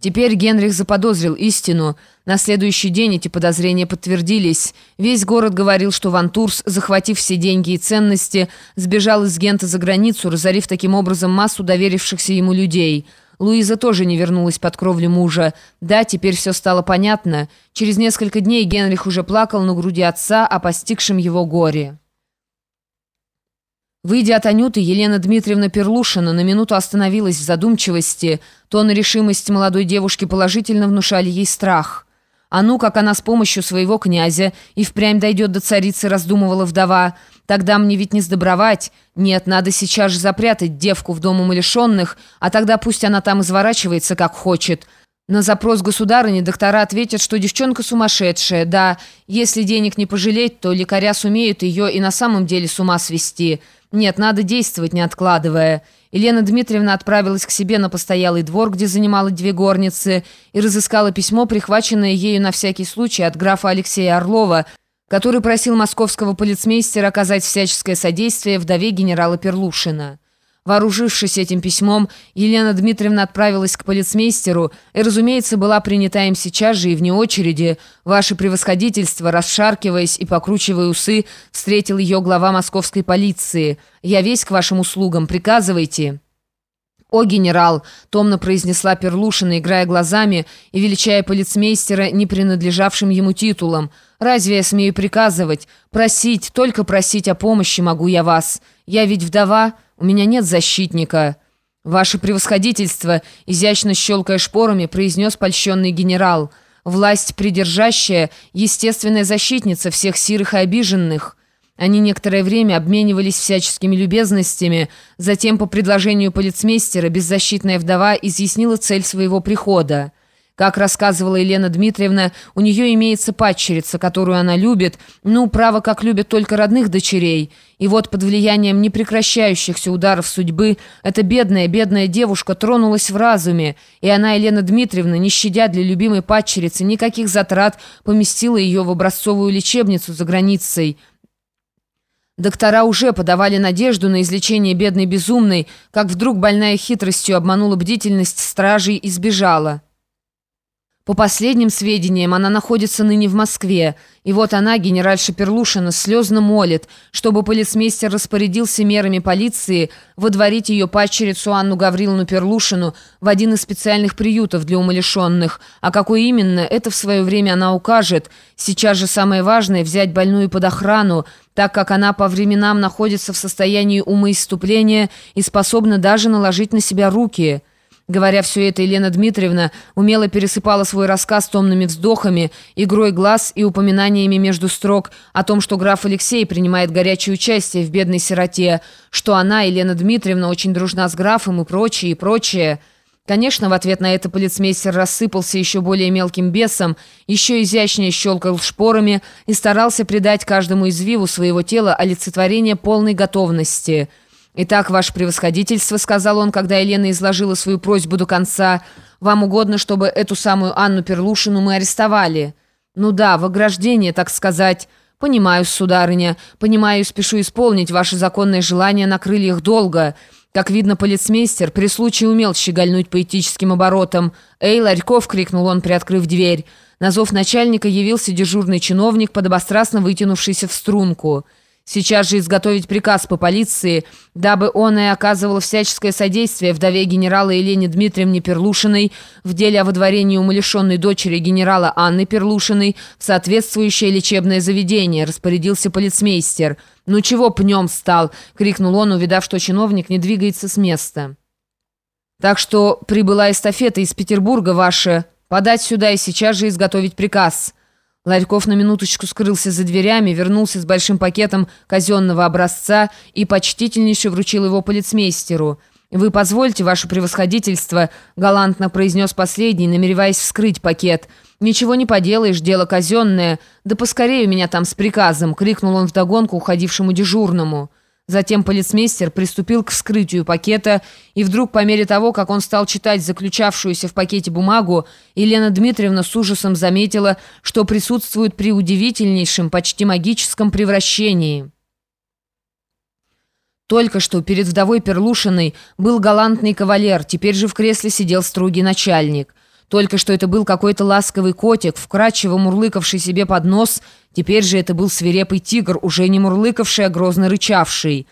Теперь Генрих заподозрил истину. На следующий день эти подозрения подтвердились. Весь город говорил, что Вантурс, захватив все деньги и ценности, сбежал из Гента за границу, разорив таким образом массу доверившихся ему людей. Луиза тоже не вернулась под кровлю мужа. Да, теперь все стало понятно. Через несколько дней Генрих уже плакал на груди отца о постигшем его горе. Выйдя от Анюты, Елена Дмитриевна Перлушина на минуту остановилась в задумчивости. Тон и решимость молодой девушки положительно внушали ей страх. А ну, как она с помощью своего князя и впрямь дойдет до царицы, раздумывала вдова. Тогда мне ведь не сдобровать. Нет, надо сейчас же запрятать девку в дом умалишенных, а тогда пусть она там изворачивается, как хочет. На запрос государыни доктора ответят, что девчонка сумасшедшая. Да, если денег не пожалеть, то лекаря сумеют ее и на самом деле с ума свести». «Нет, надо действовать, не откладывая». Елена Дмитриевна отправилась к себе на постоялый двор, где занимала две горницы, и разыскала письмо, прихваченное ею на всякий случай от графа Алексея Орлова, который просил московского полицмейстера оказать всяческое содействие вдове генерала Перлушина. Вооружившись этим письмом, Елена Дмитриевна отправилась к полицмейстеру и, разумеется, была принята им сейчас же и вне очереди. Ваше превосходительство, расшаркиваясь и покручивая усы, встретил ее глава московской полиции. «Я весь к вашим услугам. Приказывайте». «О, генерал!» — томно произнесла Перлушина, играя глазами и величая полицмейстера, не принадлежавшим ему титулом. «Разве я смею приказывать? Просить, только просить о помощи могу я вас. Я ведь вдова...» У меня нет защитника». «Ваше превосходительство», — изящно щелкая шпорами, произнес польщенный генерал. «Власть придержащая, естественная защитница всех сирых и обиженных». Они некоторое время обменивались всяческими любезностями. Затем, по предложению полицмейстера, беззащитная вдова изъяснила цель своего прихода. Как рассказывала Елена Дмитриевна, у нее имеется падчерица, которую она любит, ну, право, как любят только родных дочерей. И вот под влиянием непрекращающихся ударов судьбы эта бедная, бедная девушка тронулась в разуме, и она, Елена Дмитриевна, не щадя для любимой падчерицы никаких затрат, поместила ее в образцовую лечебницу за границей. Доктора уже подавали надежду на излечение бедной безумной, как вдруг больная хитростью обманула бдительность стражей и сбежала. По последним сведениям, она находится ныне в Москве, и вот она, генеральша Перлушина, слезно молит, чтобы полицмейстер распорядился мерами полиции водворить ее падчерицу Анну Гавриловну Перлушину в один из специальных приютов для умалишенных. А какой именно, это в свое время она укажет. Сейчас же самое важное – взять больную под охрану, так как она по временам находится в состоянии умоиступления и способна даже наложить на себя руки – Говоря все это, Елена Дмитриевна умело пересыпала свой рассказ томными вздохами, игрой глаз и упоминаниями между строк о том, что граф Алексей принимает горячее участие в бедной сироте, что она, Елена Дмитриевна, очень дружна с графом и прочее, и прочее. Конечно, в ответ на это полицмейстер рассыпался еще более мелким бесом, еще изящнее щелкал шпорами и старался придать каждому извиву своего тела олицетворение полной готовности – «Итак, ваше превосходительство», — сказал он, когда Елена изложила свою просьбу до конца, «вам угодно, чтобы эту самую Анну Перлушину мы арестовали?» «Ну да, в ограждение, так сказать». «Понимаю, сударыня, понимаю спешу исполнить ваше законное желание на крыльях долга». Как видно, полицмейстер при случае умел щегольнуть поэтическим оборотом. «Эй, Ларьков!» — крикнул он, приоткрыв дверь. На зов начальника явился дежурный чиновник, подобострастно вытянувшийся в струнку. Сейчас же изготовить приказ по полиции, дабы он и оказывал всяческое содействие вдове генерала Елене Дмитриевне Перлушиной в деле о выдворении умалишенной дочери генерала Анны Перлушиной в соответствующее лечебное заведение, распорядился полицмейстер. «Ну чего пнем стал?» — крикнул он, увидав, что чиновник не двигается с места. «Так что прибыла эстафета из Петербурга ваша. Подать сюда и сейчас же изготовить приказ». Ларьков на минуточку скрылся за дверями, вернулся с большим пакетом казенного образца и почтительнейше вручил его полицмейстеру. «Вы позвольте, ваше превосходительство», — галантно произнес последний, намереваясь вскрыть пакет. «Ничего не поделаешь, дело казенное. Да поскорее меня там с приказом», — крикнул он вдогонку уходившему дежурному. Затем полицмейстер приступил к вскрытию пакета, и вдруг, по мере того, как он стал читать заключавшуюся в пакете бумагу, Елена Дмитриевна с ужасом заметила, что присутствует при удивительнейшем, почти магическом превращении. Только что перед вдовой Перлушиной был галантный кавалер, теперь же в кресле сидел строгий начальник – Только что это был какой-то ласковый котик, вкрадчиво мурлыкавший себе под нос, теперь же это был свирепый тигр, уже не мурлыкавший, а грозно рычавший.